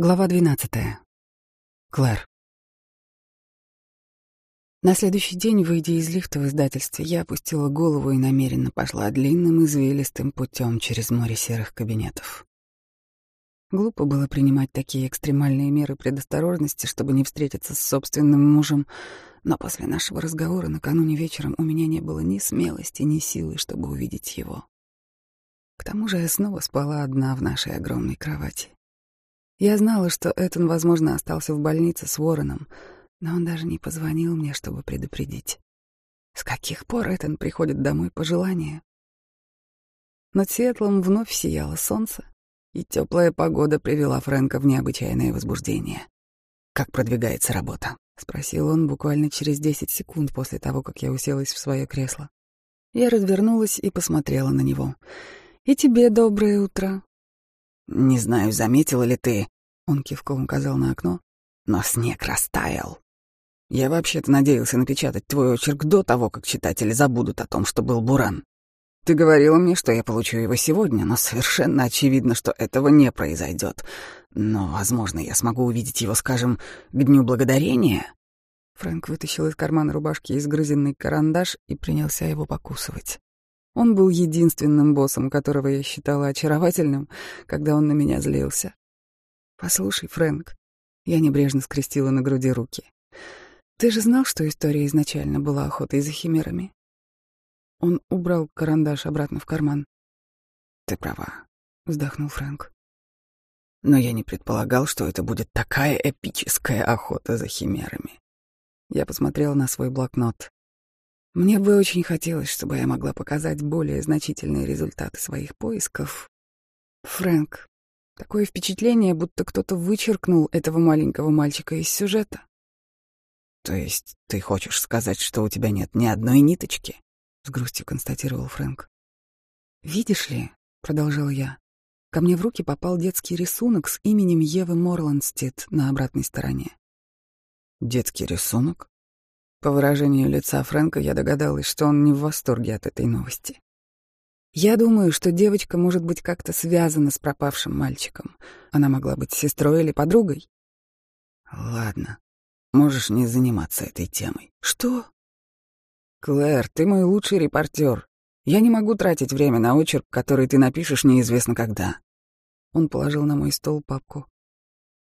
Глава двенадцатая. Клэр. На следующий день, выйдя из лифта в издательстве, я опустила голову и намеренно пошла длинным извилистым путем через море серых кабинетов. Глупо было принимать такие экстремальные меры предосторожности, чтобы не встретиться с собственным мужем, но после нашего разговора накануне вечером у меня не было ни смелости, ни силы, чтобы увидеть его. К тому же я снова спала одна в нашей огромной кровати. Я знала, что Этон, возможно, остался в больнице с Вороном, но он даже не позвонил мне, чтобы предупредить. С каких пор Этон приходит домой по желанию? Над Сиэтлом вновь сияло солнце, и теплая погода привела Фрэнка в необычайное возбуждение. «Как продвигается работа?» — спросил он буквально через десять секунд после того, как я уселась в свое кресло. Я развернулась и посмотрела на него. «И тебе доброе утро», «Не знаю, заметила ли ты...» — он кивком указал на окно. «Но снег растаял. Я вообще-то надеялся напечатать твой очерк до того, как читатели забудут о том, что был Буран. Ты говорила мне, что я получу его сегодня, но совершенно очевидно, что этого не произойдет. Но, возможно, я смогу увидеть его, скажем, к Дню Благодарения». Фрэнк вытащил из кармана рубашки изгрызенный карандаш и принялся его покусывать. Он был единственным боссом, которого я считала очаровательным, когда он на меня злился. «Послушай, Фрэнк», — я небрежно скрестила на груди руки, «ты же знал, что история изначально была охотой за химерами?» Он убрал карандаш обратно в карман. «Ты права», — вздохнул Фрэнк. «Но я не предполагал, что это будет такая эпическая охота за химерами». Я посмотрел на свой блокнот. Мне бы очень хотелось, чтобы я могла показать более значительные результаты своих поисков. Фрэнк, такое впечатление, будто кто-то вычеркнул этого маленького мальчика из сюжета. То есть ты хочешь сказать, что у тебя нет ни одной ниточки? С грустью констатировал Фрэнк. Видишь ли, продолжал я, ко мне в руки попал детский рисунок с именем Евы Морландстед на обратной стороне. Детский рисунок? По выражению лица Фрэнка я догадалась, что он не в восторге от этой новости. Я думаю, что девочка может быть как-то связана с пропавшим мальчиком. Она могла быть сестрой или подругой. Ладно, можешь не заниматься этой темой. Что? Клэр, ты мой лучший репортер. Я не могу тратить время на очерк, который ты напишешь неизвестно когда. Он положил на мой стол папку.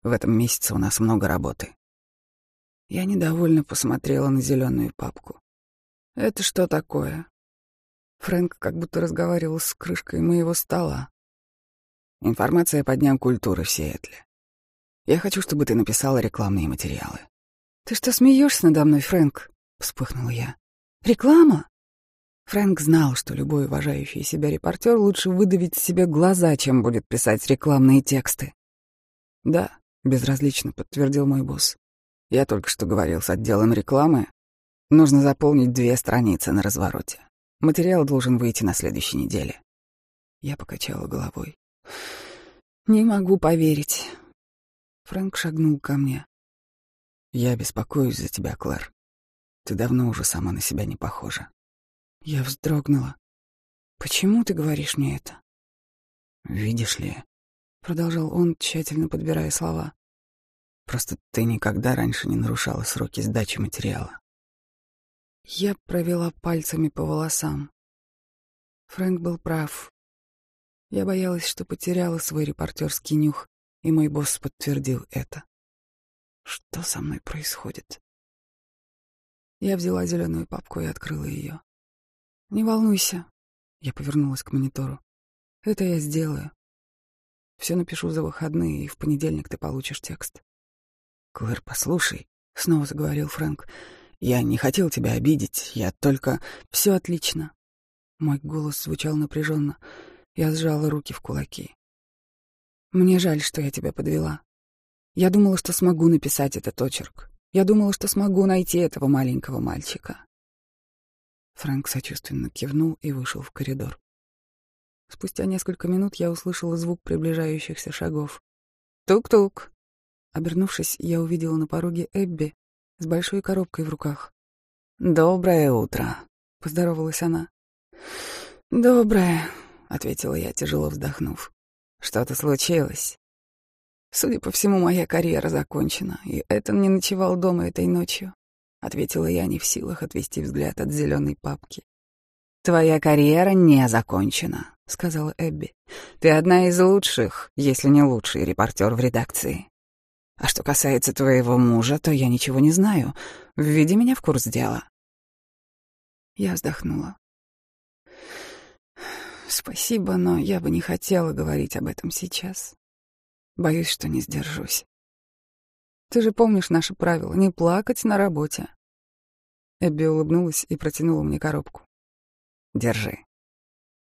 В этом месяце у нас много работы. Я недовольно посмотрела на зеленую папку. Это что такое? Фрэнк как будто разговаривал с крышкой моего стола. Информация по дням культуры в Сиэтле. Я хочу, чтобы ты написала рекламные материалы. Ты что, смеешься надо мной, Фрэнк? Вспыхнула я. Реклама? Фрэнк знал, что любой уважающий себя репортер лучше выдавить себе глаза, чем будет писать рекламные тексты. Да, безразлично подтвердил мой босс. Я только что говорил с отделом рекламы. Нужно заполнить две страницы на развороте. Материал должен выйти на следующей неделе. Я покачала головой. Не могу поверить. Фрэнк шагнул ко мне. Я беспокоюсь за тебя, Клэр. Ты давно уже сама на себя не похожа. Я вздрогнула. Почему ты говоришь мне это? Видишь ли, продолжал он, тщательно подбирая слова. Просто ты никогда раньше не нарушала сроки сдачи материала. Я провела пальцами по волосам. Фрэнк был прав. Я боялась, что потеряла свой репортерский нюх, и мой босс подтвердил это. Что со мной происходит? Я взяла зеленую папку и открыла ее. Не волнуйся. Я повернулась к монитору. Это я сделаю. Все напишу за выходные, и в понедельник ты получишь текст. «Клэр, послушай», — снова заговорил Фрэнк, — «я не хотел тебя обидеть, я только...» «Все отлично». Мой голос звучал напряженно. Я сжала руки в кулаки. «Мне жаль, что я тебя подвела. Я думала, что смогу написать этот очерк. Я думала, что смогу найти этого маленького мальчика». Фрэнк сочувственно кивнул и вышел в коридор. Спустя несколько минут я услышала звук приближающихся шагов. «Тук-тук!» Обернувшись, я увидела на пороге Эбби с большой коробкой в руках. «Доброе утро», — поздоровалась она. «Доброе», — ответила я, тяжело вздохнув. «Что-то случилось?» Судя по всему, моя карьера закончена, и Этан не ночевал дома этой ночью, ответила я, не в силах отвести взгляд от зеленой папки. Твоя карьера не закончена, сказала Эбби. Ты одна из лучших, если не лучший репортер в редакции. А что касается твоего мужа, то я ничего не знаю. Введи меня в курс дела. Я вздохнула. Спасибо, но я бы не хотела говорить об этом сейчас. Боюсь, что не сдержусь. Ты же помнишь наше правило — не плакать на работе. Эбби улыбнулась и протянула мне коробку. Держи.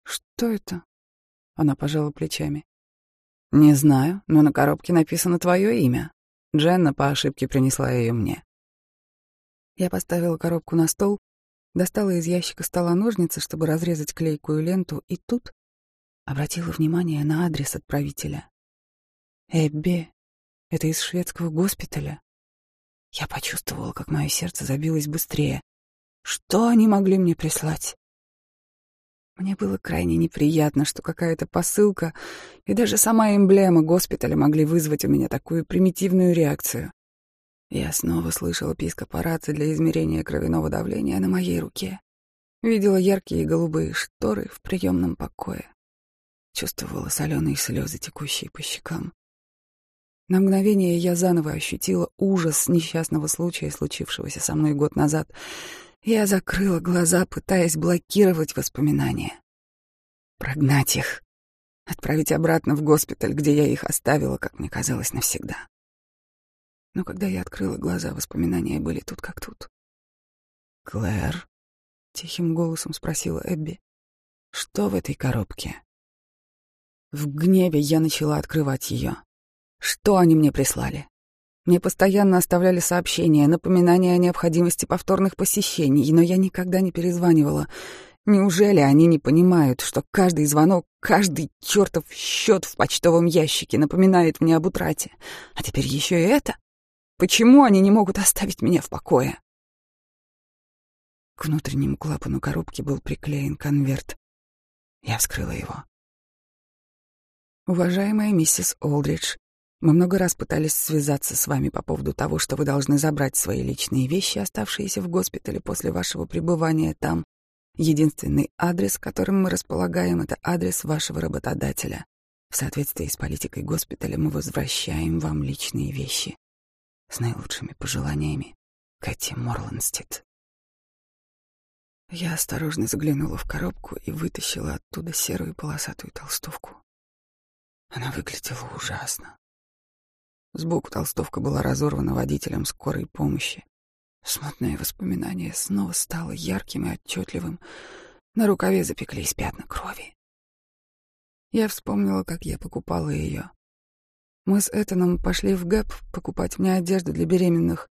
Что это? Она пожала плечами. Не знаю, но на коробке написано твое имя. Дженна по ошибке принесла ее мне. Я поставила коробку на стол, достала из ящика стола ножницы, чтобы разрезать клейкую ленту, и тут обратила внимание на адрес отправителя. Эбби, это из шведского госпиталя. Я почувствовала, как мое сердце забилось быстрее. Что они могли мне прислать? Мне было крайне неприятно, что какая-то посылка и даже сама эмблема госпиталя могли вызвать у меня такую примитивную реакцию. Я снова слышала писк аппарата для измерения кровяного давления на моей руке. Видела яркие голубые шторы в приемном покое. Чувствовала соленые слезы, текущие по щекам. На мгновение я заново ощутила ужас несчастного случая, случившегося со мной год назад. Я закрыла глаза, пытаясь блокировать воспоминания. Прогнать их. Отправить обратно в госпиталь, где я их оставила, как мне казалось, навсегда. Но когда я открыла глаза, воспоминания были тут как тут. «Клэр?» — тихим голосом спросила Эбби. «Что в этой коробке?» В гневе я начала открывать ее. Что они мне прислали? Мне постоянно оставляли сообщения, напоминания о необходимости повторных посещений, но я никогда не перезванивала. Неужели они не понимают, что каждый звонок, каждый чертов счет в почтовом ящике напоминает мне об утрате? А теперь еще и это? Почему они не могут оставить меня в покое? К внутреннему клапану коробки был приклеен конверт. Я вскрыла его. «Уважаемая миссис Олдридж, мы много раз пытались связаться с вами по поводу того, что вы должны забрать свои личные вещи, оставшиеся в госпитале после вашего пребывания там. Единственный адрес, которым мы располагаем, это адрес вашего работодателя. В соответствии с политикой госпиталя мы возвращаем вам личные вещи. С наилучшими пожеланиями, Кэти Морландстед. Я осторожно заглянула в коробку и вытащила оттуда серую полосатую толстовку. Она выглядела ужасно. Сбоку толстовка была разорвана водителем скорой помощи. Смутное воспоминание снова стало ярким и отчетливым. На рукаве запеклись пятна крови. Я вспомнила, как я покупала ее. Мы с Этаном пошли в ГЭП покупать мне одежду для беременных.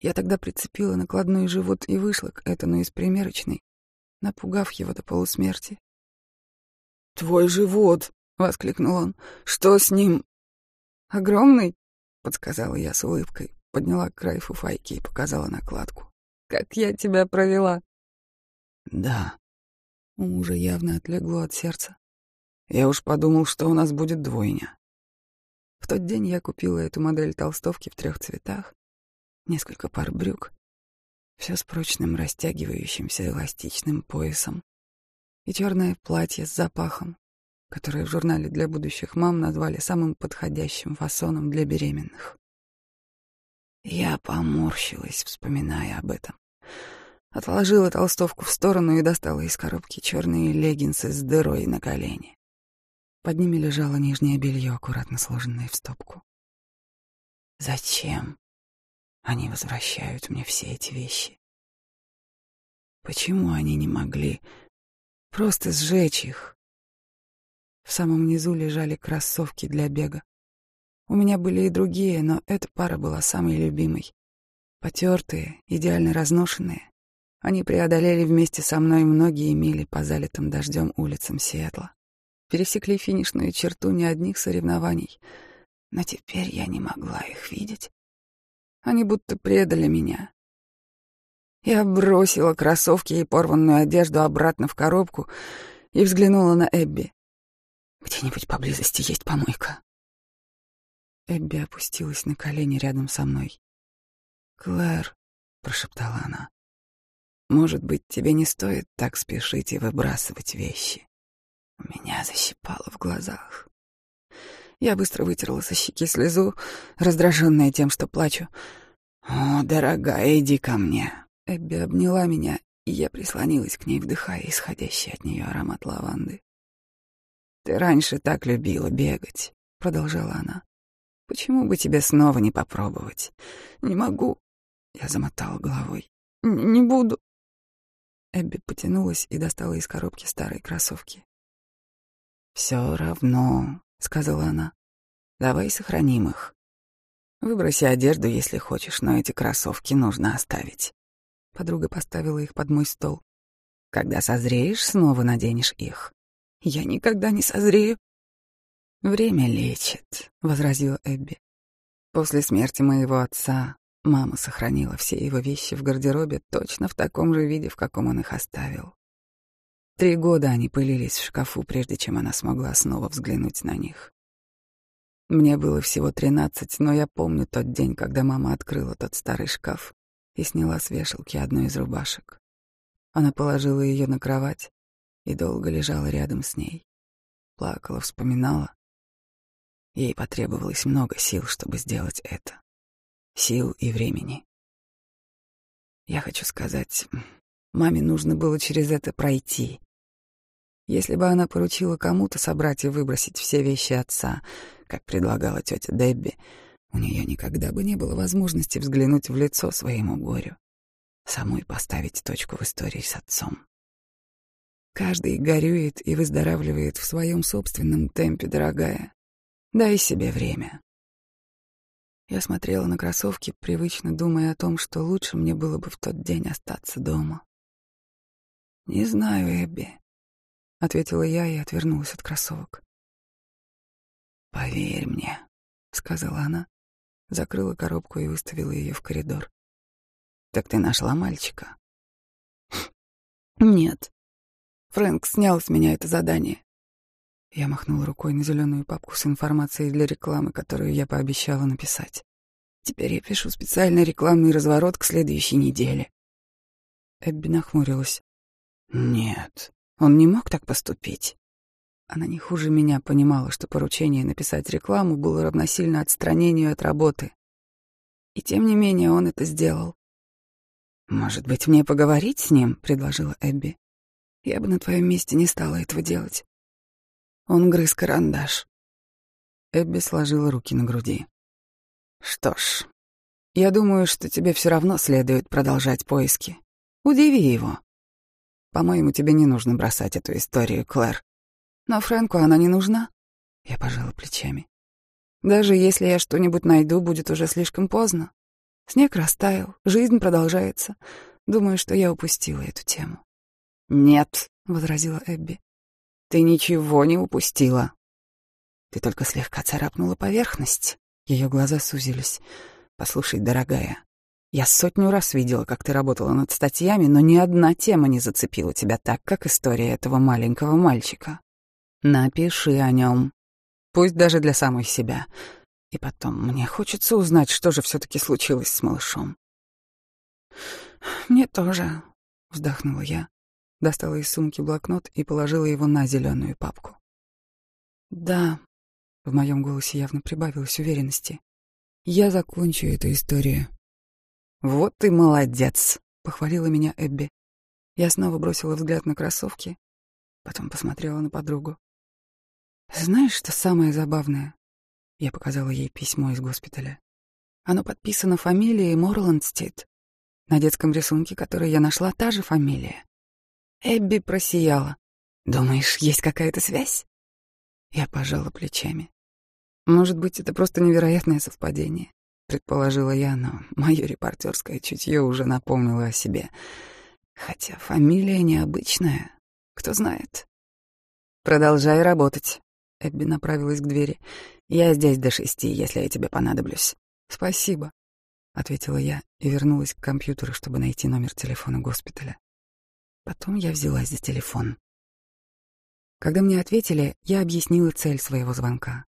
Я тогда прицепила накладной живот и вышла к Этану из примерочной, напугав его до полусмерти. «Твой живот!» — воскликнул он. «Что с ним?» «Огромный?» — подсказала я с улыбкой, подняла край фуфайки и показала накладку. «Как я тебя провела!» «Да». У мужа явно отлегло от сердца. Я уж подумал, что у нас будет двойня. В тот день я купила эту модель толстовки в трех цветах, несколько пар брюк, все с прочным растягивающимся эластичным поясом и черное платье с запахом, которое в журнале для будущих мам назвали самым подходящим фасоном для беременных. Я поморщилась, вспоминая об этом. Отложила толстовку в сторону и достала из коробки черные леггинсы с дырой на колени. Под ними лежало нижнее белье, аккуратно сложенное в стопку. Зачем они возвращают мне все эти вещи? Почему они не могли просто сжечь их, в самом низу лежали кроссовки для бега. У меня были и другие, но эта пара была самой любимой. Потертые, идеально разношенные. Они преодолели вместе со мной многие мили по залитым дождем улицам Сиэтла. Пересекли финишную черту не одних соревнований, но теперь я не могла их видеть. Они будто предали меня. Я бросила кроссовки и порванную одежду обратно в коробку и взглянула на Эбби. Где-нибудь поблизости есть помойка. Эбби опустилась на колени рядом со мной. «Клэр», — прошептала она, — «может быть, тебе не стоит так спешить и выбрасывать вещи?» У меня защипало в глазах. Я быстро вытерла со щеки слезу, раздраженная тем, что плачу. «О, дорогая, иди ко мне!» Эбби обняла меня, и я прислонилась к ней, вдыхая исходящий от нее аромат лаванды. «Ты раньше так любила бегать», — продолжала она. «Почему бы тебе снова не попробовать?» «Не могу», — я замотала головой. «Не буду». Эбби потянулась и достала из коробки старые кроссовки. «Все равно», — сказала она. «Давай сохраним их. Выброси одежду, если хочешь, но эти кроссовки нужно оставить». Подруга поставила их под мой стол. «Когда созреешь, снова наденешь их». «Я никогда не созрею». «Время лечит», — возразила Эбби. «После смерти моего отца мама сохранила все его вещи в гардеробе точно в таком же виде, в каком он их оставил. Три года они пылились в шкафу, прежде чем она смогла снова взглянуть на них. Мне было всего тринадцать, но я помню тот день, когда мама открыла тот старый шкаф и сняла с вешалки одну из рубашек. Она положила ее на кровать и долго лежала рядом с ней. Плакала, вспоминала. Ей потребовалось много сил, чтобы сделать это. Сил и времени. Я хочу сказать, маме нужно было через это пройти. Если бы она поручила кому-то собрать и выбросить все вещи отца, как предлагала тетя Дебби, у нее никогда бы не было возможности взглянуть в лицо своему горю, самой поставить точку в истории с отцом. Каждый горюет и выздоравливает в своем собственном темпе, дорогая. Дай себе время. Я смотрела на кроссовки, привычно думая о том, что лучше мне было бы в тот день остаться дома. Не знаю, Эбби. — ответила я и отвернулась от кроссовок. «Поверь мне», — сказала она, закрыла коробку и выставила ее в коридор. «Так ты нашла мальчика?» «Нет. Фрэнк снял с меня это задание». Я махнула рукой на зеленую папку с информацией для рекламы, которую я пообещала написать. Теперь я пишу специальный рекламный разворот к следующей неделе. Эбби нахмурилась. «Нет, он не мог так поступить. Она не хуже меня понимала, что поручение написать рекламу было равносильно отстранению от работы. И тем не менее он это сделал. «Может быть, мне поговорить с ним?» — предложила Эбби. «Я бы на твоем месте не стала этого делать». Он грыз карандаш. Эбби сложила руки на груди. «Что ж, я думаю, что тебе все равно следует продолжать поиски. Удиви его. По-моему, тебе не нужно бросать эту историю, Клэр. Но Фрэнку она не нужна. Я пожала плечами. Даже если я что-нибудь найду, будет уже слишком поздно. Снег растаял, жизнь продолжается. Думаю, что я упустила эту тему. «Нет», — возразила Эбби, — «ты ничего не упустила. Ты только слегка царапнула поверхность». Ее глаза сузились. «Послушай, дорогая, я сотню раз видела, как ты работала над статьями, но ни одна тема не зацепила тебя так, как история этого маленького мальчика. Напиши о нем. Пусть даже для самой себя. И потом, мне хочется узнать, что же все-таки случилось с малышом. Мне тоже, вздохнула я, достала из сумки блокнот и положила его на зеленую папку. Да, в моем голосе явно прибавилось уверенности. Я закончу эту историю. «Вот ты молодец!» — похвалила меня Эбби. Я снова бросила взгляд на кроссовки, потом посмотрела на подругу. «Знаешь, что самое забавное?» Я показала ей письмо из госпиталя. Оно подписано фамилией Морландстит. На детском рисунке, который я нашла, та же фамилия. Эбби просияла. «Думаешь, есть какая-то связь?» Я пожала плечами. Может быть, это просто невероятное совпадение предположила я, но мое репортерское чутье уже напомнило о себе. Хотя фамилия необычная, кто знает. Продолжай работать. Эбби направилась к двери. Я здесь до шести, если я тебе понадоблюсь. Спасибо, ответила я и вернулась к компьютеру, чтобы найти номер телефона госпиталя. Потом я взялась за телефон. Когда мне ответили, я объяснила цель своего звонка.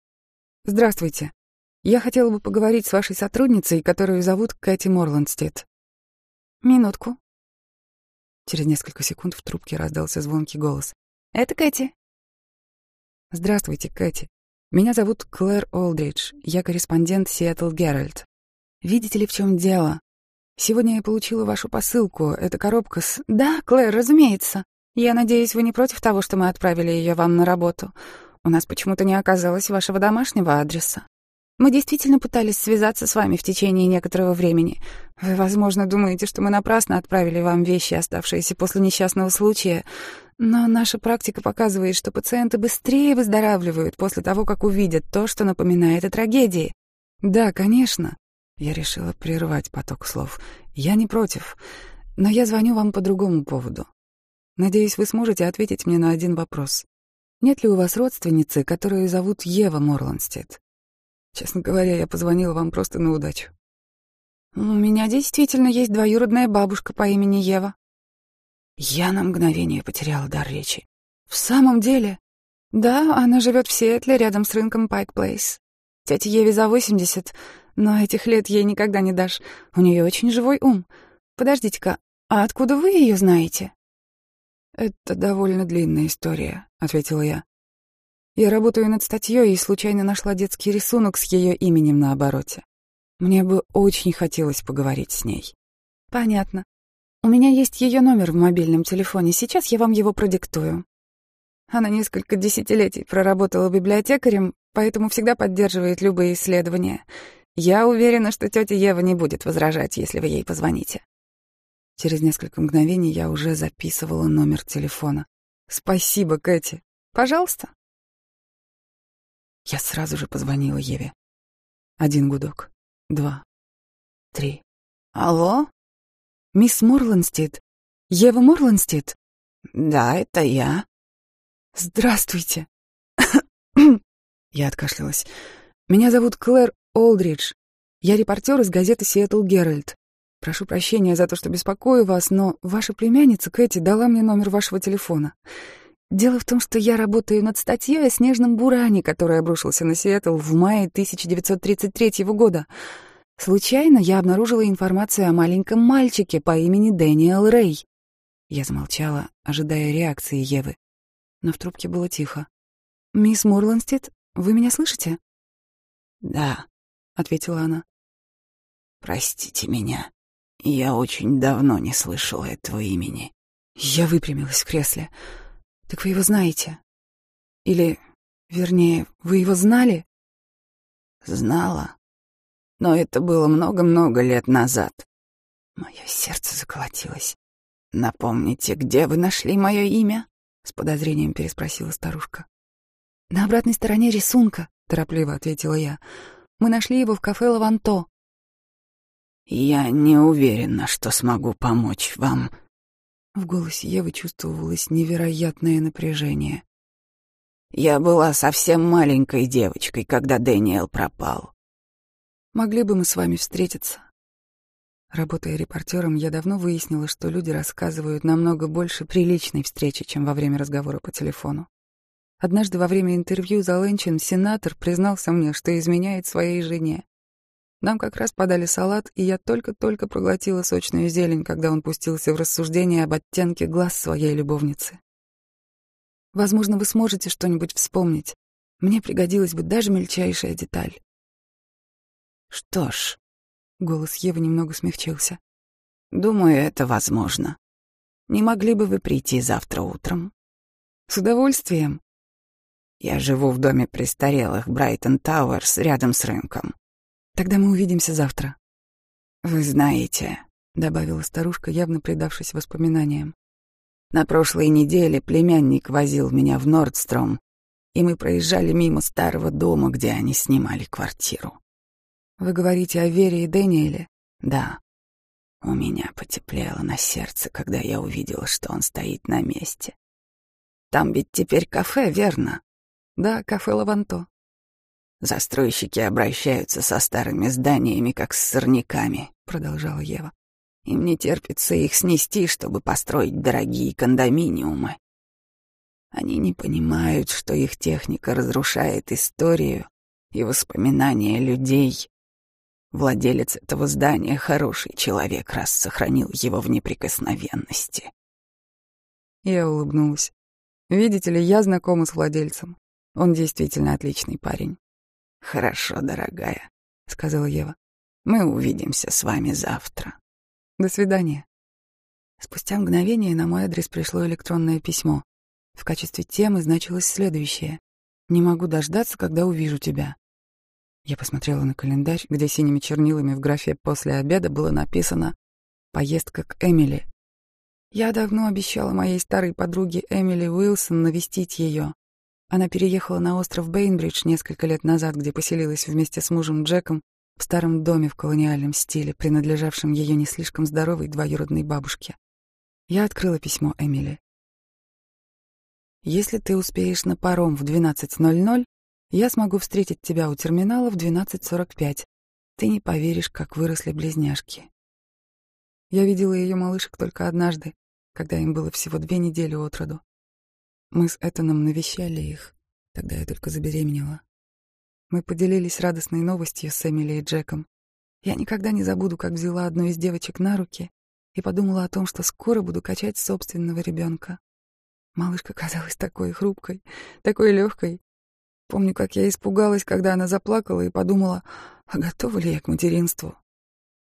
«Здравствуйте. Я хотела бы поговорить с вашей сотрудницей, которую зовут Кэти Морландстед. Минутку. Через несколько секунд в трубке раздался звонкий голос. Это Кэти. Здравствуйте, Кэти. Меня зовут Клэр Олдридж. Я корреспондент Seattle Herald. Видите ли, в чем дело? Сегодня я получила вашу посылку. Это коробка с... Да, Клэр, разумеется. Я надеюсь, вы не против того, что мы отправили ее вам на работу. У нас почему-то не оказалось вашего домашнего адреса. Мы действительно пытались связаться с вами в течение некоторого времени. Вы, возможно, думаете, что мы напрасно отправили вам вещи, оставшиеся после несчастного случая, но наша практика показывает, что пациенты быстрее выздоравливают после того, как увидят то, что напоминает о трагедии. Да, конечно. Я решила прервать поток слов. Я не против, но я звоню вам по другому поводу. Надеюсь, вы сможете ответить мне на один вопрос. Нет ли у вас родственницы, которую зовут Ева Морландстед? Честно говоря, я позвонила вам просто на удачу. У меня действительно есть двоюродная бабушка по имени Ева. Я на мгновение потеряла дар речи. В самом деле? Да, она живет в Сиэтле, рядом с рынком Пайк Плейс. Тете Еве за восемьдесят, но этих лет ей никогда не дашь. У нее очень живой ум. Подождите-ка, а откуда вы ее знаете? Это довольно длинная история, ответила я. Я работаю над статьей и случайно нашла детский рисунок с ее именем на обороте. Мне бы очень хотелось поговорить с ней. Понятно. У меня есть ее номер в мобильном телефоне. Сейчас я вам его продиктую. Она несколько десятилетий проработала библиотекарем, поэтому всегда поддерживает любые исследования. Я уверена, что тетя Ева не будет возражать, если вы ей позвоните. Через несколько мгновений я уже записывала номер телефона. Спасибо, Кэти. Пожалуйста. Я сразу же позвонила Еве. Один гудок, два, три. Алло? Мисс Морланстед? Ева Морланстед? Да, это я. Здравствуйте. Я откашлялась. Меня зовут Клэр Олдридж. Я репортер из газеты Seattle Herald. Прошу прощения за то, что беспокою вас, но ваша племянница Кэти дала мне номер вашего телефона. Дело в том, что я работаю над статьей о снежном буране, который обрушился на Сиэтл в мае 1933 года. Случайно я обнаружила информацию о маленьком мальчике по имени Дэниел Рэй. Я замолчала, ожидая реакции Евы. Но в трубке было тихо. «Мисс Морландстед, вы меня слышите?» «Да», — ответила она. «Простите меня. Я очень давно не слышала этого имени». Я выпрямилась в кресле. Так вы его знаете? Или, вернее, вы его знали? Знала. Но это было много-много лет назад. Мое сердце заколотилось. Напомните, где вы нашли мое имя? С подозрением переспросила старушка. На обратной стороне рисунка, торопливо ответила я. Мы нашли его в кафе Лаванто. Я не уверена, что смогу помочь вам, в голосе Евы чувствовалось невероятное напряжение. «Я была совсем маленькой девочкой, когда Дэниел пропал. Могли бы мы с вами встретиться?» Работая репортером, я давно выяснила, что люди рассказывают намного больше приличной встречи, чем во время разговора по телефону. Однажды во время интервью за Ленчин сенатор признался мне, что изменяет своей жене. Нам как раз подали салат, и я только-только проглотила сочную зелень, когда он пустился в рассуждение об оттенке глаз своей любовницы. Возможно, вы сможете что-нибудь вспомнить. Мне пригодилась бы даже мельчайшая деталь. Что ж, голос Евы немного смягчился. Думаю, это возможно. Не могли бы вы прийти завтра утром? С удовольствием. Я живу в доме престарелых Брайтон Тауэрс рядом с рынком. Тогда мы увидимся завтра. Вы знаете, добавила старушка, явно предавшись воспоминаниям. На прошлой неделе племянник возил меня в Нордстром, и мы проезжали мимо старого дома, где они снимали квартиру. Вы говорите о Вере и Дэниеле? Да. У меня потеплело на сердце, когда я увидела, что он стоит на месте. Там ведь теперь кафе, верно? Да, кафе Лаванто. Застройщики обращаются со старыми зданиями, как с сорняками, продолжала Ева. Им не терпится их снести, чтобы построить дорогие кондоминиумы. Они не понимают, что их техника разрушает историю и воспоминания людей. Владелец этого здания — хороший человек, раз сохранил его в неприкосновенности. Я улыбнулась. Видите ли, я знакома с владельцем. Он действительно отличный парень. «Хорошо, дорогая», — сказала Ева. «Мы увидимся с вами завтра». «До свидания». Спустя мгновение на мой адрес пришло электронное письмо. В качестве темы значилось следующее. «Не могу дождаться, когда увижу тебя». Я посмотрела на календарь, где синими чернилами в графе «после обеда» было написано «Поездка к Эмили». Я давно обещала моей старой подруге Эмили Уилсон навестить ее. Она переехала на остров Бейнбридж несколько лет назад, где поселилась вместе с мужем Джеком в старом доме в колониальном стиле, принадлежавшем ее не слишком здоровой двоюродной бабушке. Я открыла письмо Эмили. «Если ты успеешь на паром в 12.00, я смогу встретить тебя у терминала в 12.45. Ты не поверишь, как выросли близняшки. Я видела ее малышек только однажды, когда им было всего две недели от роду. Мы с Этаном навещали их, тогда я только забеременела. Мы поделились радостной новостью с Эмили и Джеком. Я никогда не забуду, как взяла одну из девочек на руки и подумала о том, что скоро буду качать собственного ребенка. Малышка казалась такой хрупкой, такой легкой, Помню, как я испугалась, когда она заплакала, и подумала, а готова ли я к материнству.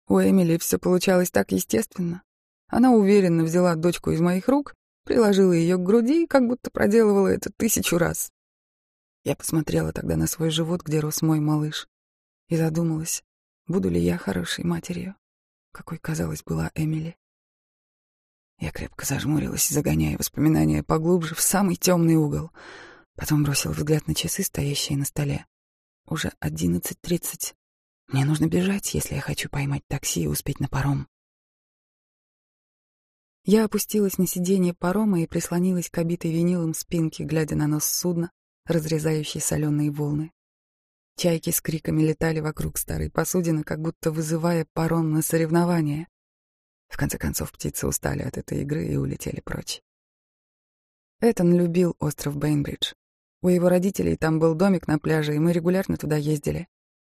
У Эмили все получалось так естественно. Она уверенно взяла дочку из моих рук, приложила ее к груди, как будто проделывала это тысячу раз. Я посмотрела тогда на свой живот, где рос мой малыш, и задумалась, буду ли я хорошей матерью, какой, казалось, была Эмили. Я крепко зажмурилась, загоняя воспоминания поглубже в самый темный угол — Потом бросил взгляд на часы, стоящие на столе. Уже одиннадцать тридцать. Мне нужно бежать, если я хочу поймать такси и успеть на паром. Я опустилась на сиденье парома и прислонилась к обитой винилом спинке, глядя на нос судна, разрезающий соленые волны. Чайки с криками летали вокруг старой посудины, как будто вызывая паром на соревнования. В конце концов, птицы устали от этой игры и улетели прочь. Этон любил остров Бейнбридж. У его родителей там был домик на пляже, и мы регулярно туда ездили.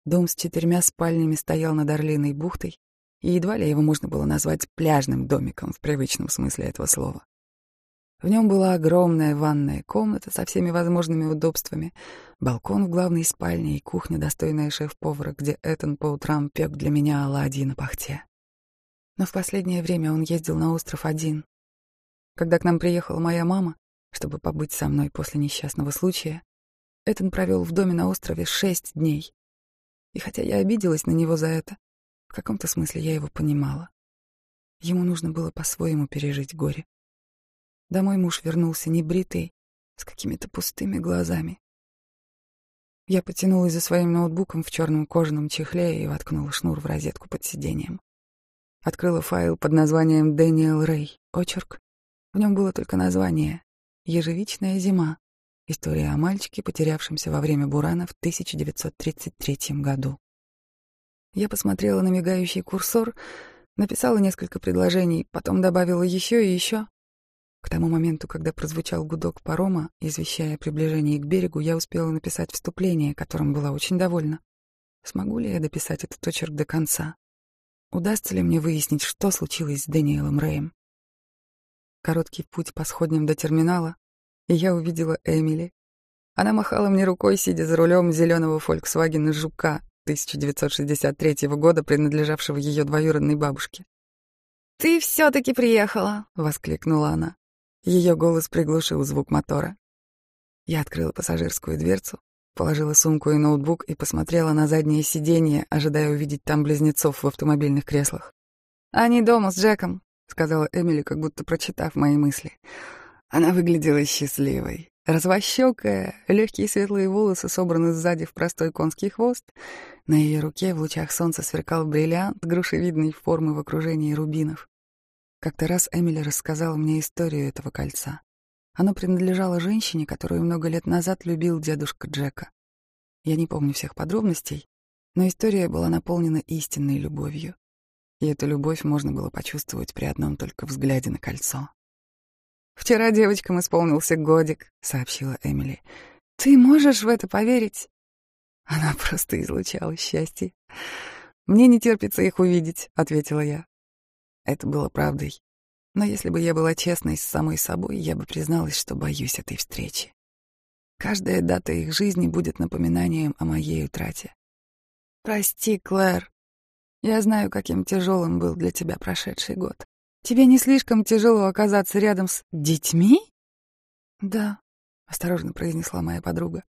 Дом с четырьмя спальнями стоял над Орлиной бухтой, и едва ли его можно было назвать пляжным домиком в привычном смысле этого слова. В нем была огромная ванная комната со всеми возможными удобствами, балкон в главной спальне и кухня, достойная шеф-повара, где Этан по утрам пек для меня оладьи на пахте. Но в последнее время он ездил на остров один. Когда к нам приехала моя мама, чтобы побыть со мной после несчастного случая, Этан провел в доме на острове шесть дней. И хотя я обиделась на него за это, в каком-то смысле я его понимала. Ему нужно было по-своему пережить горе. Домой муж вернулся небритый, с какими-то пустыми глазами. Я потянулась за своим ноутбуком в черном кожаном чехле и воткнула шнур в розетку под сиденьем. Открыла файл под названием «Дэниел Рэй». Очерк. В нем было только название Ежевичная зима. История о мальчике, потерявшемся во время бурана в 1933 году. Я посмотрела на мигающий курсор, написала несколько предложений, потом добавила еще и еще. К тому моменту, когда прозвучал гудок парома, извещая о приближении к берегу, я успела написать вступление, которым была очень довольна. Смогу ли я дописать этот очерк до конца? Удастся ли мне выяснить, что случилось с Дэниелом Рэем? Короткий путь по сходням до терминала, и я увидела Эмили. Она махала мне рукой, сидя за рулем зеленого Volkswagen Жука 1963 года, принадлежавшего ее двоюродной бабушке. «Ты все-таки приехала!» — воскликнула она. Ее голос приглушил звук мотора. Я открыла пассажирскую дверцу, положила сумку и ноутбук и посмотрела на заднее сиденье, ожидая увидеть там близнецов в автомобильных креслах. «Они дома с Джеком сказала Эмили, как будто прочитав мои мысли. Она выглядела счастливой. Развощёкая, легкие светлые волосы собраны сзади в простой конский хвост. На ее руке в лучах солнца сверкал бриллиант грушевидной формы в окружении рубинов. Как-то раз Эмили рассказала мне историю этого кольца. Оно принадлежало женщине, которую много лет назад любил дедушка Джека. Я не помню всех подробностей, но история была наполнена истинной любовью и эту любовь можно было почувствовать при одном только взгляде на кольцо. «Вчера девочкам исполнился годик», — сообщила Эмили. «Ты можешь в это поверить?» Она просто излучала счастье. «Мне не терпится их увидеть», — ответила я. Это было правдой. Но если бы я была честной с самой собой, я бы призналась, что боюсь этой встречи. Каждая дата их жизни будет напоминанием о моей утрате. «Прости, Клэр. Я знаю, каким тяжелым был для тебя прошедший год. Тебе не слишком тяжело оказаться рядом с детьми?» «Да», — осторожно произнесла моя подруга.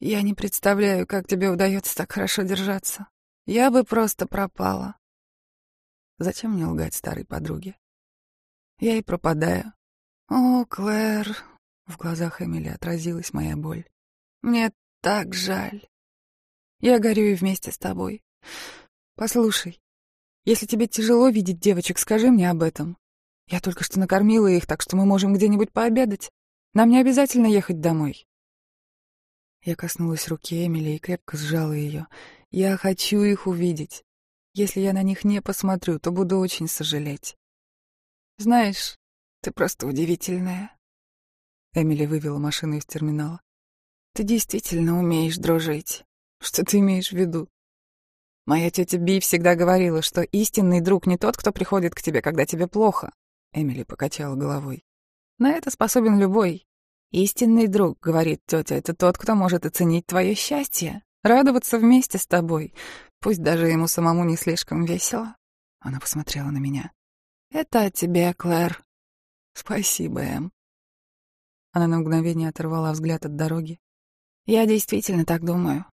«Я не представляю, как тебе удается так хорошо держаться. Я бы просто пропала». Зачем мне лгать старой подруге? Я и пропадаю. О, Клэр, в глазах Эмили отразилась моя боль. Мне так жаль. Я горюю вместе с тобой. Послушай, если тебе тяжело видеть девочек, скажи мне об этом. Я только что накормила их, так что мы можем где-нибудь пообедать. Нам не обязательно ехать домой. Я коснулась руки Эмили и крепко сжала ее. Я хочу их увидеть. Если я на них не посмотрю, то буду очень сожалеть. Знаешь, ты просто удивительная. Эмили вывела машину из терминала. Ты действительно умеешь дружить. Что ты имеешь в виду? Моя тетя Би всегда говорила, что истинный друг не тот, кто приходит к тебе, когда тебе плохо. Эмили покачала головой. На это способен любой. Истинный друг, говорит тетя, это тот, кто может оценить твое счастье, радоваться вместе с тобой, пусть даже ему самому не слишком весело. Она посмотрела на меня. Это о тебе, Клэр. Спасибо, Эм. Она на мгновение оторвала взгляд от дороги. Я действительно так думаю.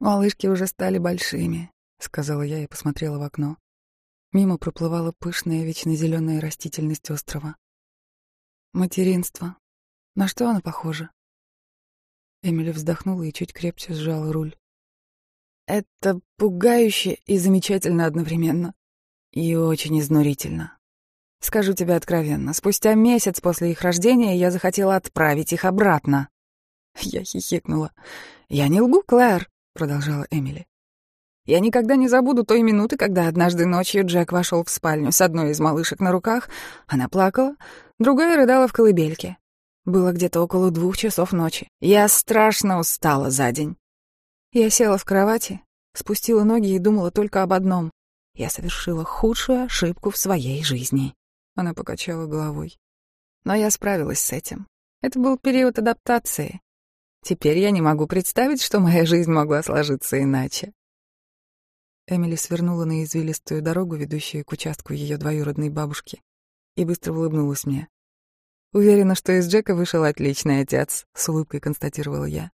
Малышки уже стали большими, сказала я и посмотрела в окно. Мимо проплывала пышная вечно зеленая растительность острова. Материнство. На что оно похоже? Эмили вздохнула и чуть крепче сжала руль. Это пугающе и замечательно одновременно. И очень изнурительно. Скажу тебе откровенно, спустя месяц после их рождения я захотела отправить их обратно. Я хихикнула. «Я не лгу, Клэр», — продолжала Эмили. «Я никогда не забуду той минуты, когда однажды ночью Джек вошел в спальню с одной из малышек на руках. Она плакала, другая рыдала в колыбельке. Было где-то около двух часов ночи. Я страшно устала за день. Я села в кровати, спустила ноги и думала только об одном. Я совершила худшую ошибку в своей жизни. Она покачала головой. Но я справилась с этим. Это был период адаптации. Теперь я не могу представить, что моя жизнь могла сложиться иначе. Эмили свернула на извилистую дорогу, ведущую к участку ее двоюродной бабушки, и быстро улыбнулась мне. «Уверена, что из Джека вышел отличный отец», — с улыбкой констатировала я.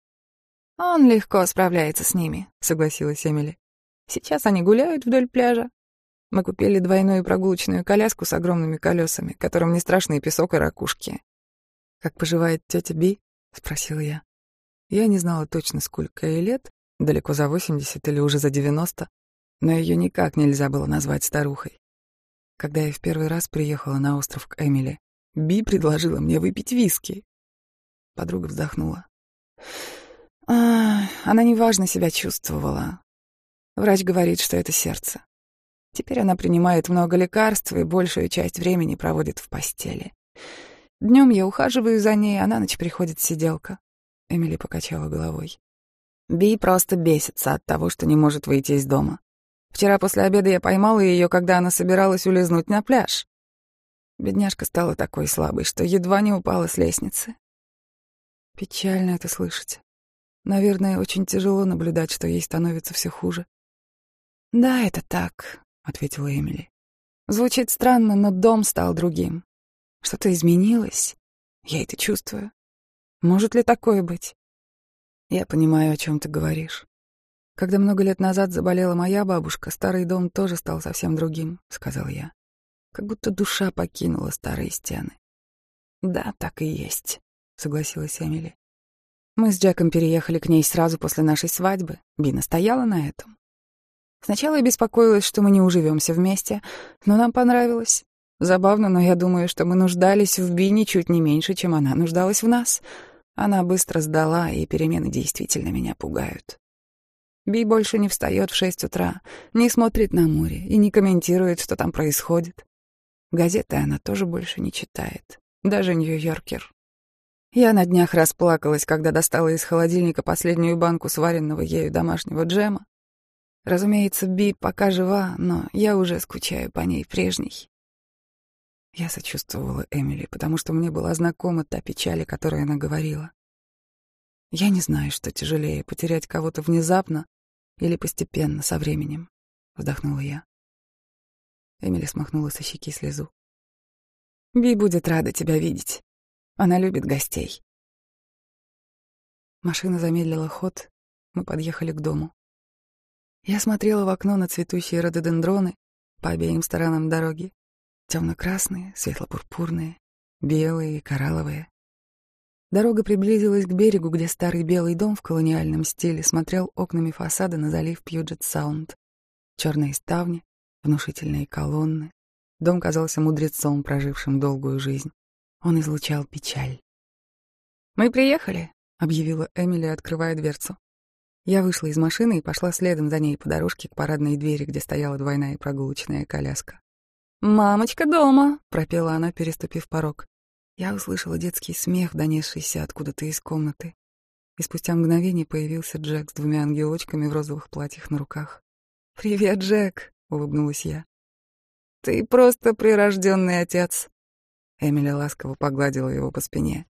«Он легко справляется с ними», — согласилась Эмили. «Сейчас они гуляют вдоль пляжа, мы купили двойную прогулочную коляску с огромными колесами, которым не страшны песок и ракушки. «Как поживает тетя Би?» — спросил я. Я не знала точно, сколько ей лет, далеко за восемьдесят или уже за девяносто, но ее никак нельзя было назвать старухой. Когда я в первый раз приехала на остров к Эмили, Би предложила мне выпить виски. Подруга вздохнула. А, она неважно себя чувствовала. Врач говорит, что это сердце. Теперь она принимает много лекарств и большую часть времени проводит в постели. Днем я ухаживаю за ней, а на ночь приходит сиделка. Эмили покачала головой. Би просто бесится от того, что не может выйти из дома. Вчера после обеда я поймала ее, когда она собиралась улизнуть на пляж. Бедняжка стала такой слабой, что едва не упала с лестницы. Печально это слышать. Наверное, очень тяжело наблюдать, что ей становится все хуже. Да, это так ответила Эмили. Звучит странно, но дом стал другим. Что-то изменилось. Я это чувствую. Может ли такое быть? Я понимаю, о чем ты говоришь. Когда много лет назад заболела моя бабушка, старый дом тоже стал совсем другим, сказал я. Как будто душа покинула старые стены. Да, так и есть, согласилась Эмили. Мы с Джеком переехали к ней сразу после нашей свадьбы. Бина стояла на этом. Сначала я беспокоилась, что мы не уживемся вместе, но нам понравилось. Забавно, но я думаю, что мы нуждались в Би ничуть не меньше, чем она нуждалась в нас. Она быстро сдала, и перемены действительно меня пугают. Би больше не встает в шесть утра, не смотрит на море и не комментирует, что там происходит. Газеты она тоже больше не читает, даже Нью-Йоркер. Я на днях расплакалась, когда достала из холодильника последнюю банку сваренного ею домашнего джема. Разумеется, Би пока жива, но я уже скучаю по ней прежней. Я сочувствовала Эмили, потому что мне была знакома та печаль, о которой она говорила. Я не знаю, что тяжелее — потерять кого-то внезапно или постепенно, со временем, — вздохнула я. Эмили смахнула со щеки слезу. Би будет рада тебя видеть. Она любит гостей. Машина замедлила ход, мы подъехали к дому. Я смотрела в окно на цветущие рододендроны по обеим сторонам дороги. Темно-красные, светло-пурпурные, белые и коралловые. Дорога приблизилась к берегу, где старый белый дом в колониальном стиле смотрел окнами фасада на залив Пьюджет-Саунд. Черные ставни, внушительные колонны. Дом казался мудрецом, прожившим долгую жизнь. Он излучал печаль. «Мы приехали», — объявила Эмили, открывая дверцу. Я вышла из машины и пошла следом за ней по дорожке к парадной двери, где стояла двойная прогулочная коляска. «Мамочка дома!» — пропела она, переступив порог. Я услышала детский смех, донесшийся откуда-то из комнаты. И спустя мгновение появился Джек с двумя ангелочками в розовых платьях на руках. «Привет, Джек!» — улыбнулась я. «Ты просто прирожденный отец!» Эмили ласково погладила его по спине.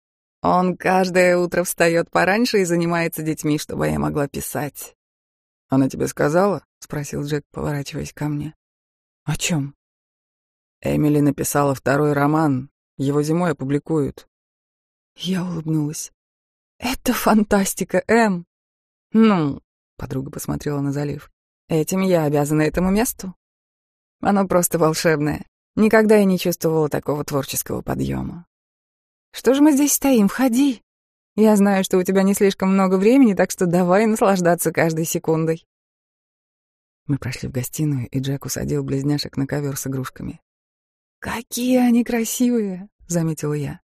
«Он каждое утро встает пораньше и занимается детьми, чтобы я могла писать». «Она тебе сказала?» — спросил Джек, поворачиваясь ко мне. «О чем?» Эмили написала второй роман. Его зимой опубликуют. Я улыбнулась. «Это фантастика, Эм!» «Ну...» — подруга посмотрела на залив. «Этим я обязана этому месту. Оно просто волшебное. Никогда я не чувствовала такого творческого подъема. Что же мы здесь стоим? Входи. Я знаю, что у тебя не слишком много времени, так что давай наслаждаться каждой секундой. Мы прошли в гостиную, и Джек усадил близняшек на ковер с игрушками. «Какие они красивые!» — заметила я.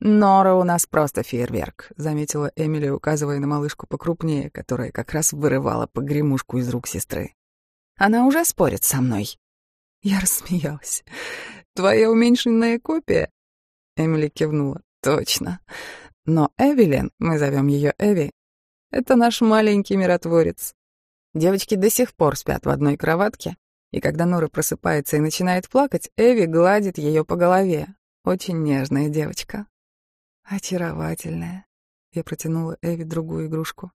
«Нора у нас просто фейерверк», — заметила Эмили, указывая на малышку покрупнее, которая как раз вырывала погремушку из рук сестры. «Она уже спорит со мной». Я рассмеялась. «Твоя уменьшенная копия?» Эмили кивнула. «Точно. Но Эвелин, мы зовем ее Эви, это наш маленький миротворец. Девочки до сих пор спят в одной кроватке, и когда Нора просыпается и начинает плакать, Эви гладит ее по голове. Очень нежная девочка. Очаровательная. Я протянула Эви другую игрушку.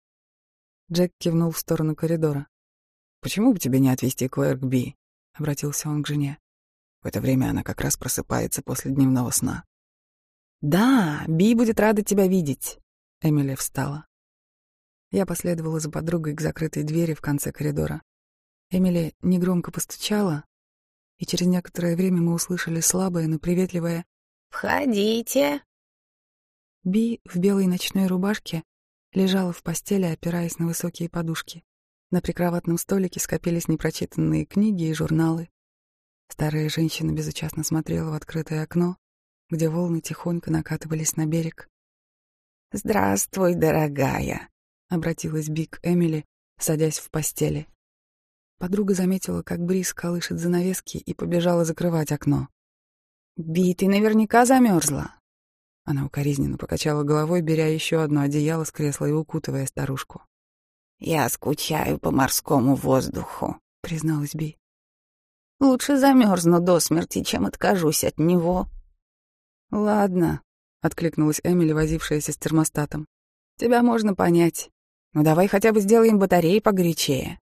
Джек кивнул в сторону коридора. «Почему бы тебе не отвезти Клэр к Би?» — обратился он к жене. В это время она как раз просыпается после дневного сна. «Да, Би будет рада тебя видеть», — Эмили встала. Я последовала за подругой к закрытой двери в конце коридора. Эмили негромко постучала, и через некоторое время мы услышали слабое, но приветливое «Входите». Би в белой ночной рубашке лежала в постели, опираясь на высокие подушки. На прикроватном столике скопились непрочитанные книги и журналы. Старая женщина безучастно смотрела в открытое окно, где волны тихонько накатывались на берег. «Здравствуй, дорогая», — обратилась Би к Эмили, садясь в постели. Подруга заметила, как Брис колышет занавески и побежала закрывать окно. «Би, ты наверняка замерзла. Она укоризненно покачала головой, беря еще одно одеяло с кресла и укутывая старушку. «Я скучаю по морскому воздуху», — призналась Би. «Лучше замерзну до смерти, чем откажусь от него». «Ладно», — откликнулась Эмили, возившаяся с термостатом. «Тебя можно понять. Ну давай хотя бы сделаем батареи погорячее».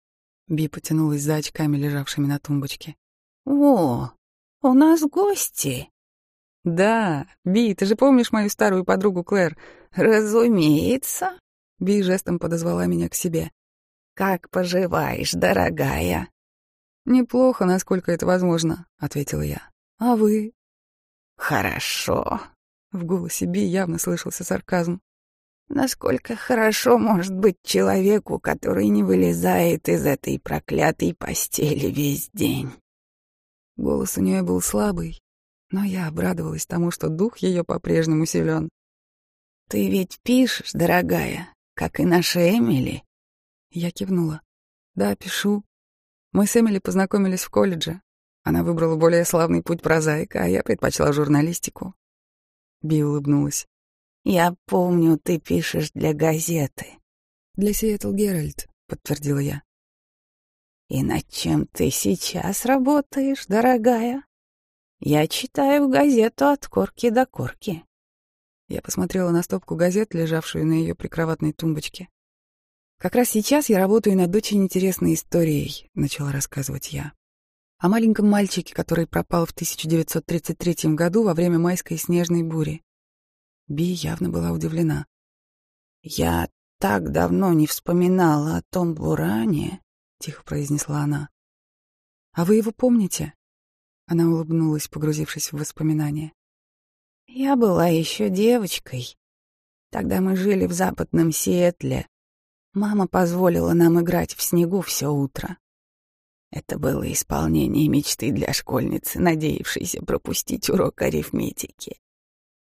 Би потянулась за очками, лежавшими на тумбочке. «О, у нас гости!» «Да, Би, ты же помнишь мою старую подругу Клэр?» «Разумеется», Би жестом подозвала меня к себе. «Как поживаешь, дорогая?» «Неплохо, насколько это возможно», — ответила я. «А вы?» «Хорошо». В голосе Би явно слышался сарказм. «Насколько хорошо может быть человеку, который не вылезает из этой проклятой постели весь день?» Голос у нее был слабый, но я обрадовалась тому, что дух ее по-прежнему силен. «Ты ведь пишешь, дорогая?» как и наша Эмили?» Я кивнула. «Да, пишу. Мы с Эмили познакомились в колледже. Она выбрала более славный путь прозаика, а я предпочла журналистику». Би улыбнулась. Я помню, ты пишешь для газеты. Для Сиэтл Геральт, подтвердила я. И над чем ты сейчас работаешь, дорогая? Я читаю газету от корки до корки. Я посмотрела на стопку газет, лежавшую на ее прикроватной тумбочке. «Как раз сейчас я работаю над очень интересной историей», — начала рассказывать я. «О маленьком мальчике, который пропал в 1933 году во время майской снежной бури. Би явно была удивлена. «Я так давно не вспоминала о том буране», — тихо произнесла она. «А вы его помните?» Она улыбнулась, погрузившись в воспоминания. «Я была еще девочкой. Тогда мы жили в западном Сиэтле. Мама позволила нам играть в снегу все утро. Это было исполнение мечты для школьницы, надеявшейся пропустить урок арифметики.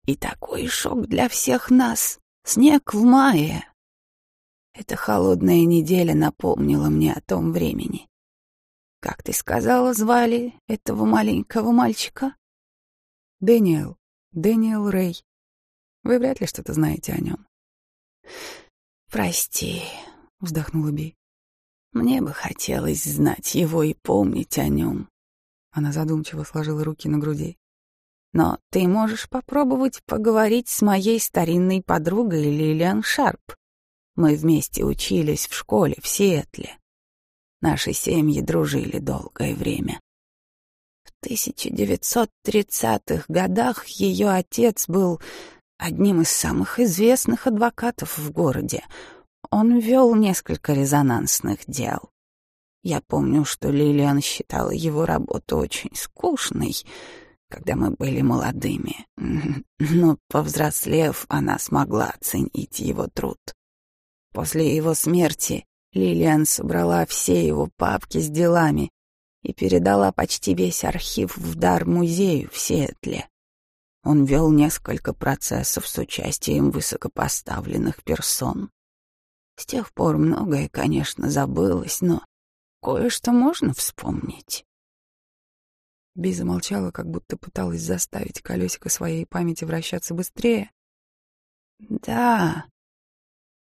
И такой шок для всех нас. Снег в мае. Эта холодная неделя напомнила мне о том времени. Как ты сказала, звали этого маленького мальчика? Дэниел. Дэниел Рэй. Вы вряд ли что-то знаете о нем. Прости, вздохнула Би. Мне бы хотелось знать его и помнить о нем. Она задумчиво сложила руки на груди. Но ты можешь попробовать поговорить с моей старинной подругой Лилиан Шарп. Мы вместе учились в школе в Сиэтле. Наши семьи дружили долгое время. В 1930-х годах ее отец был одним из самых известных адвокатов в городе. Он вел несколько резонансных дел. Я помню, что Лилиан считала его работу очень скучной, когда мы были молодыми. Но, повзрослев, она смогла оценить его труд. После его смерти Лилиан собрала все его папки с делами и передала почти весь архив в дар музею в Сиэтле. Он вел несколько процессов с участием высокопоставленных персон. С тех пор многое, конечно, забылось, но кое-что можно вспомнить. Би замолчала, как будто пыталась заставить колесико своей памяти вращаться быстрее. «Да,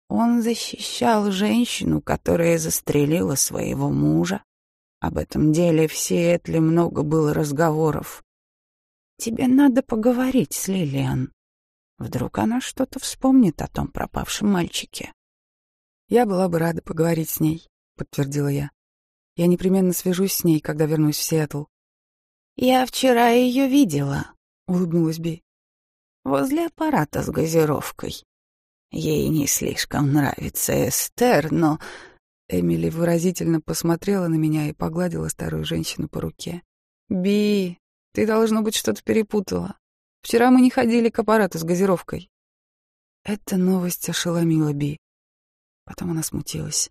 он защищал женщину, которая застрелила своего мужа. Об этом деле в Сиэтле много было разговоров. Тебе надо поговорить с Лилиан. Вдруг она что-то вспомнит о том пропавшем мальчике». «Я была бы рада поговорить с ней», — подтвердила я. «Я непременно свяжусь с ней, когда вернусь в Сиэтл». «Я вчера ее видела», — улыбнулась Би. «Возле аппарата с газировкой. Ей не слишком нравится Эстер, но...» Эмили выразительно посмотрела на меня и погладила старую женщину по руке. «Би, ты, должно быть, что-то перепутала. Вчера мы не ходили к аппарату с газировкой». Эта новость ошеломила Би. Потом она смутилась.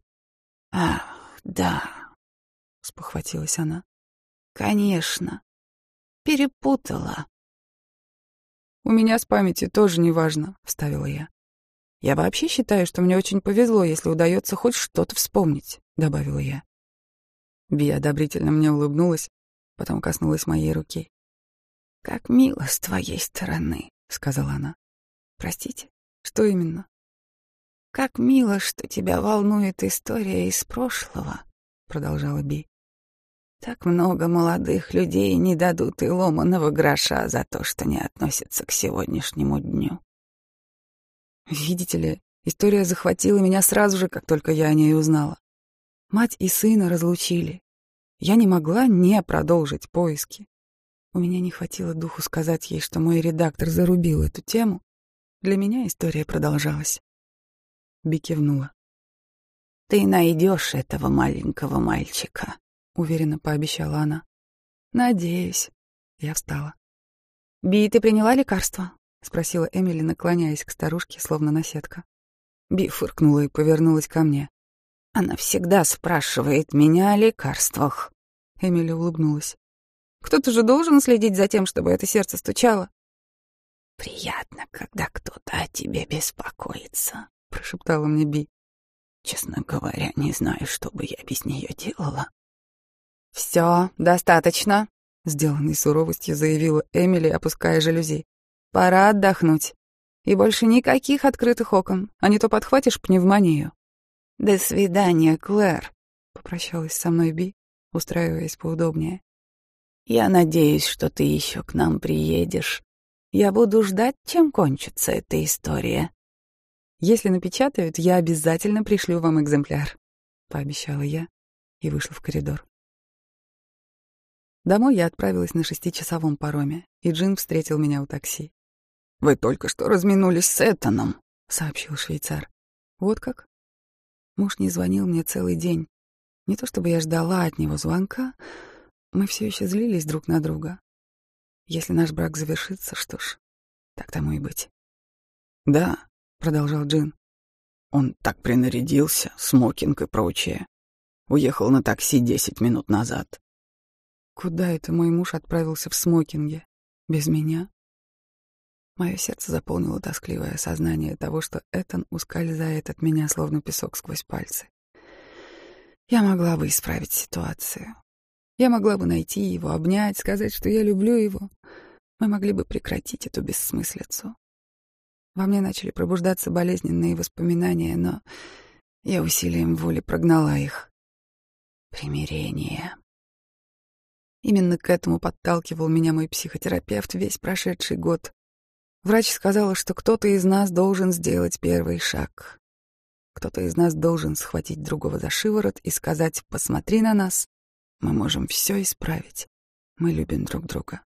«Ах, да», — спохватилась она. «Конечно перепутала. «У меня с памятью тоже неважно», — вставила я. «Я вообще считаю, что мне очень повезло, если удается хоть что-то вспомнить», — добавила я. Би одобрительно мне улыбнулась, потом коснулась моей руки. «Как мило с твоей стороны», — сказала она. «Простите, что именно?» «Как мило, что тебя волнует история из прошлого», — продолжала Би. Так много молодых людей не дадут и ломаного гроша за то, что не относятся к сегодняшнему дню. Видите ли, история захватила меня сразу же, как только я о ней узнала. Мать и сына разлучили. Я не могла не продолжить поиски. У меня не хватило духу сказать ей, что мой редактор зарубил эту тему. Для меня история продолжалась. Би кивнула. «Ты найдешь этого маленького мальчика», уверенно пообещала она. Надеюсь. Я встала. Би, ты приняла лекарство? Спросила Эмили, наклоняясь к старушке, словно наседка. Би фыркнула и повернулась ко мне. Она всегда спрашивает меня о лекарствах. Эмили улыбнулась. Кто-то же должен следить за тем, чтобы это сердце стучало. Приятно, когда кто-то о тебе беспокоится, прошептала мне Би. Честно говоря, не знаю, что бы я без нее делала. «Все, достаточно», — сделанной суровостью заявила Эмили, опуская жалюзи. «Пора отдохнуть. И больше никаких открытых окон, а не то подхватишь пневмонию. «До свидания, Клэр», — попрощалась со мной Би, устраиваясь поудобнее. «Я надеюсь, что ты еще к нам приедешь. Я буду ждать, чем кончится эта история». «Если напечатают, я обязательно пришлю вам экземпляр», — пообещала я и вышла в коридор. Домой я отправилась на шестичасовом пароме, и Джин встретил меня у такси. «Вы только что разминулись с Этаном», — сообщил швейцар. «Вот как?» Муж не звонил мне целый день. Не то чтобы я ждала от него звонка, мы все еще злились друг на друга. Если наш брак завершится, что ж, так тому и быть. «Да», — продолжал Джин. «Он так принарядился, смокинг и прочее. Уехал на такси десять минут назад». «Куда это мой муж отправился в смокинге? Без меня?» Мое сердце заполнило тоскливое осознание того, что Этан ускользает от меня, словно песок сквозь пальцы. Я могла бы исправить ситуацию. Я могла бы найти его, обнять, сказать, что я люблю его. Мы могли бы прекратить эту бессмыслицу. Во мне начали пробуждаться болезненные воспоминания, но я усилием воли прогнала их. Примирение. Именно к этому подталкивал меня мой психотерапевт весь прошедший год. Врач сказала, что кто-то из нас должен сделать первый шаг. Кто-то из нас должен схватить другого за шиворот и сказать «посмотри на нас, мы можем все исправить, мы любим друг друга».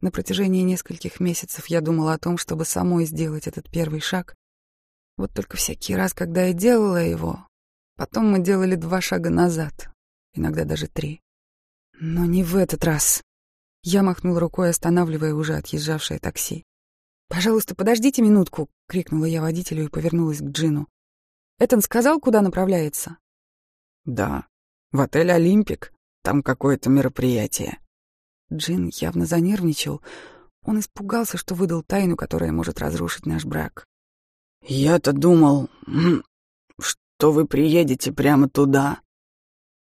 На протяжении нескольких месяцев я думала о том, чтобы самой сделать этот первый шаг. Вот только всякий раз, когда я делала его, потом мы делали два шага назад, иногда даже три. Но не в этот раз. Я махнул рукой, останавливая уже отъезжавшее такси. «Пожалуйста, подождите минутку!» — крикнула я водителю и повернулась к Джину. «Этан сказал, куда направляется?» «Да, в отель «Олимпик». Там какое-то мероприятие». Джин явно занервничал. Он испугался, что выдал тайну, которая может разрушить наш брак. «Я-то думал, что вы приедете прямо туда».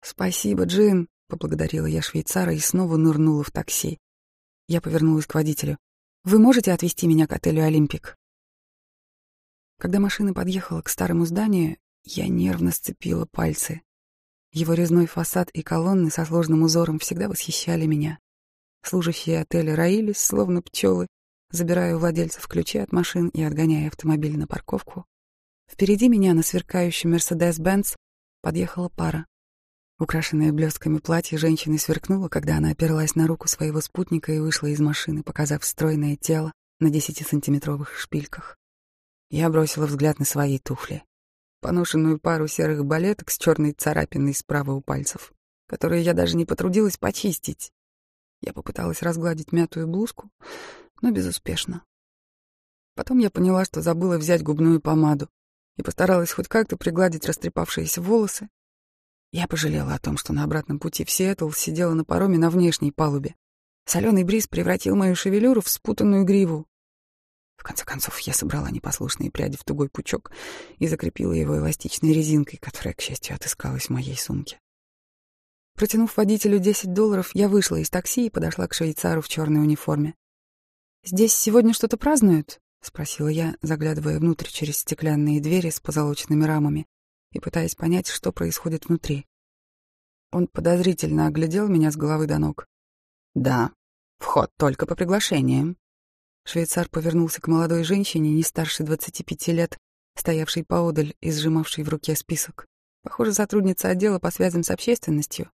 «Спасибо, Джин», Поблагодарила я швейцара и снова нырнула в такси. Я повернулась к водителю. «Вы можете отвезти меня к отелю «Олимпик»?» Когда машина подъехала к старому зданию, я нервно сцепила пальцы. Его резной фасад и колонны со сложным узором всегда восхищали меня. Служащие отеля роились, словно пчелы, забирая у владельцев ключи от машин и отгоняя автомобиль на парковку. Впереди меня на сверкающем Mercedes-Benz подъехала пара. Украшенное блестками платье женщины сверкнуло, когда она оперлась на руку своего спутника и вышла из машины, показав стройное тело на десятисантиметровых шпильках. Я бросила взгляд на свои туфли. Поношенную пару серых балеток с черной царапиной справа у пальцев, которые я даже не потрудилась почистить. Я попыталась разгладить мятую блузку, но безуспешно. Потом я поняла, что забыла взять губную помаду и постаралась хоть как-то пригладить растрепавшиеся волосы, я пожалела о том, что на обратном пути в Сиэтл сидела на пароме на внешней палубе. Соленый бриз превратил мою шевелюру в спутанную гриву. В конце концов, я собрала непослушные пряди в тугой пучок и закрепила его эластичной резинкой, которая, к счастью, отыскалась в моей сумке. Протянув водителю 10 долларов, я вышла из такси и подошла к швейцару в черной униформе. «Здесь сегодня что-то празднуют?» — спросила я, заглядывая внутрь через стеклянные двери с позолоченными рамами и пытаясь понять, что происходит внутри. Он подозрительно оглядел меня с головы до ног. «Да, вход только по приглашениям». Швейцар повернулся к молодой женщине, не старше двадцати пяти лет, стоявшей поодаль и сжимавшей в руке список. Похоже, сотрудница отдела по связям с общественностью.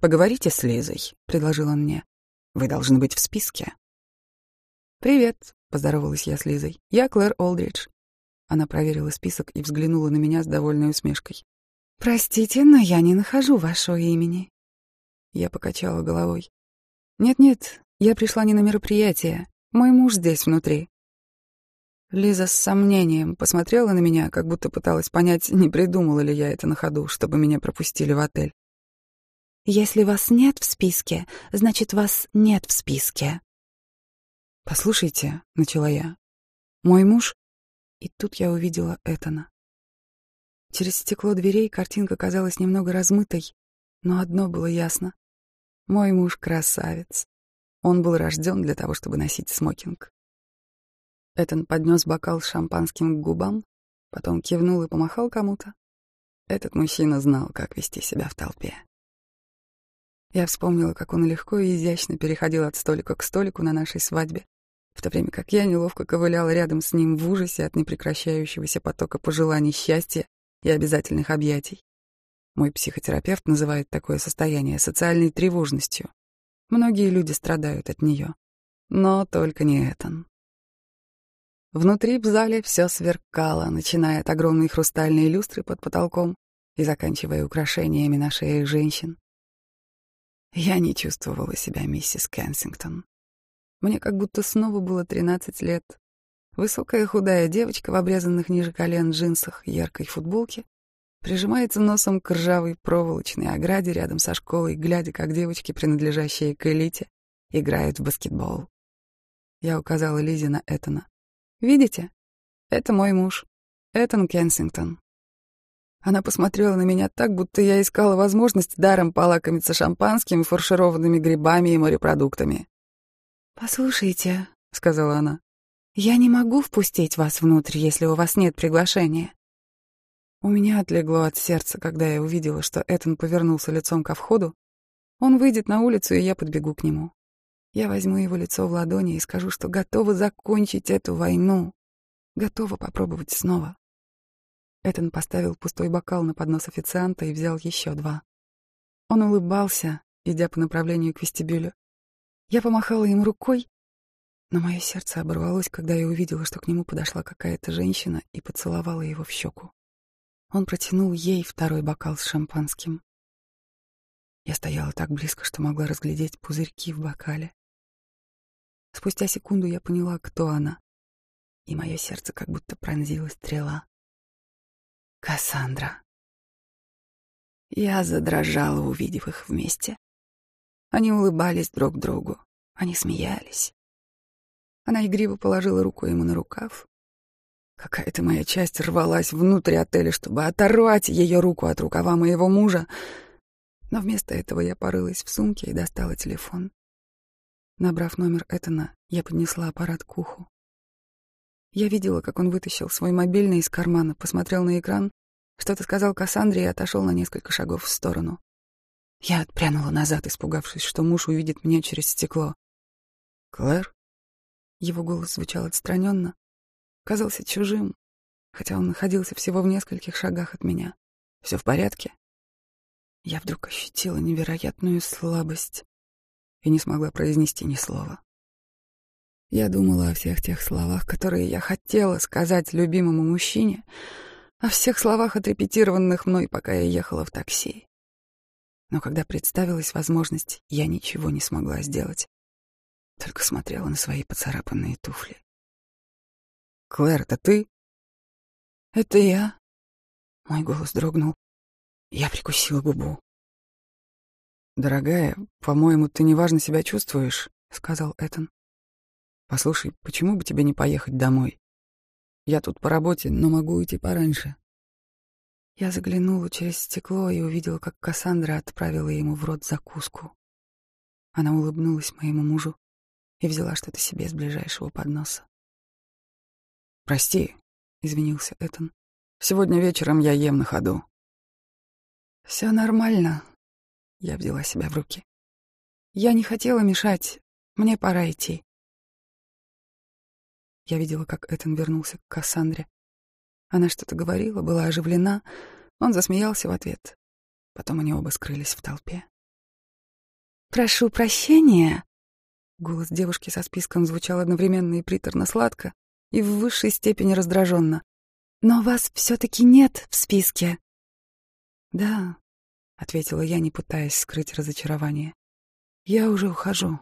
«Поговорите с Лизой», — предложил он мне. «Вы должны быть в списке». «Привет», — поздоровалась я с Лизой. «Я Клэр Олдридж. Она проверила список и взглянула на меня с довольной усмешкой. «Простите, но я не нахожу вашего имени». Я покачала головой. «Нет-нет, я пришла не на мероприятие. Мой муж здесь внутри». Лиза с сомнением посмотрела на меня, как будто пыталась понять, не придумала ли я это на ходу, чтобы меня пропустили в отель. «Если вас нет в списке, значит, вас нет в списке». «Послушайте», — начала я, — «мой муж и тут я увидела Этана. Через стекло дверей картинка казалась немного размытой, но одно было ясно. Мой муж — красавец. Он был рожден для того, чтобы носить смокинг. Этон поднес бокал с шампанским к губам, потом кивнул и помахал кому-то. Этот мужчина знал, как вести себя в толпе. Я вспомнила, как он легко и изящно переходил от столика к столику на нашей свадьбе, в то время как я неловко ковыляла рядом с ним в ужасе от непрекращающегося потока пожеланий счастья и обязательных объятий. Мой психотерапевт называет такое состояние социальной тревожностью. Многие люди страдают от нее, но только не Этан. Внутри в зале все сверкало, начиная от огромной хрустальной люстры под потолком и заканчивая украшениями на шеях женщин. Я не чувствовала себя миссис Кенсингтон. Мне как будто снова было 13 лет. Высокая худая девочка в обрезанных ниже колен джинсах и яркой футболке прижимается носом к ржавой проволочной ограде рядом со школой, глядя, как девочки, принадлежащие к элите, играют в баскетбол. Я указала Лизе на Этана. «Видите? Это мой муж, Этан Кенсингтон». Она посмотрела на меня так, будто я искала возможность даром полакомиться шампанским, фаршированными грибами и морепродуктами. «Послушайте», — сказала она, — «я не могу впустить вас внутрь, если у вас нет приглашения». У меня отлегло от сердца, когда я увидела, что Этан повернулся лицом ко входу. Он выйдет на улицу, и я подбегу к нему. Я возьму его лицо в ладони и скажу, что готова закончить эту войну, готова попробовать снова. Этан поставил пустой бокал на поднос официанта и взял еще два. Он улыбался, идя по направлению к вестибюлю. Я помахала ему рукой, но мое сердце оборвалось, когда я увидела, что к нему подошла какая-то женщина и поцеловала его в щеку. Он протянул ей второй бокал с шампанским. Я стояла так близко, что могла разглядеть пузырьки в бокале. Спустя секунду я поняла, кто она, и мое сердце как будто пронзила стрела. Кассандра. Я задрожала, увидев их вместе. Они улыбались друг другу, они смеялись. Она игриво положила руку ему на рукав. Какая-то моя часть рвалась внутрь отеля, чтобы оторвать ее руку от рукава моего мужа. Но вместо этого я порылась в сумке и достала телефон. Набрав номер Этана, я поднесла аппарат к уху. Я видела, как он вытащил свой мобильный из кармана, посмотрел на экран, что-то сказал Кассандре и отошел на несколько шагов в сторону. Я отпрянула назад, испугавшись, что муж увидит меня через стекло. «Клэр?» Его голос звучал отстраненно, казался чужим, хотя он находился всего в нескольких шагах от меня. «Все в порядке?» Я вдруг ощутила невероятную слабость и не смогла произнести ни слова. Я думала о всех тех словах, которые я хотела сказать любимому мужчине, о всех словах, отрепетированных мной, пока я ехала в такси. Но когда представилась возможность, я ничего не смогла сделать. Только смотрела на свои поцарапанные туфли. «Клэр, это ты?» «Это я». Мой голос дрогнул. Я прикусила губу. «Дорогая, по-моему, ты неважно себя чувствуешь», — сказал Этан. «Послушай, почему бы тебе не поехать домой? Я тут по работе, но могу уйти пораньше. Я заглянула через стекло и увидела, как Кассандра отправила ему в рот закуску. Она улыбнулась моему мужу и взяла что-то себе с ближайшего подноса. «Прости», — извинился Этан. «Сегодня вечером я ем на ходу». «Все нормально», — я взяла себя в руки. «Я не хотела мешать. Мне пора идти». Я видела, как Этан вернулся к Кассандре. Она что-то говорила, была оживлена. Он засмеялся в ответ. Потом они оба скрылись в толпе. «Прошу прощения!» Голос девушки со списком звучал одновременно и приторно-сладко, и в высшей степени раздраженно. «Но вас все-таки нет в списке». «Да», — ответила я, не пытаясь скрыть разочарование. «Я уже ухожу».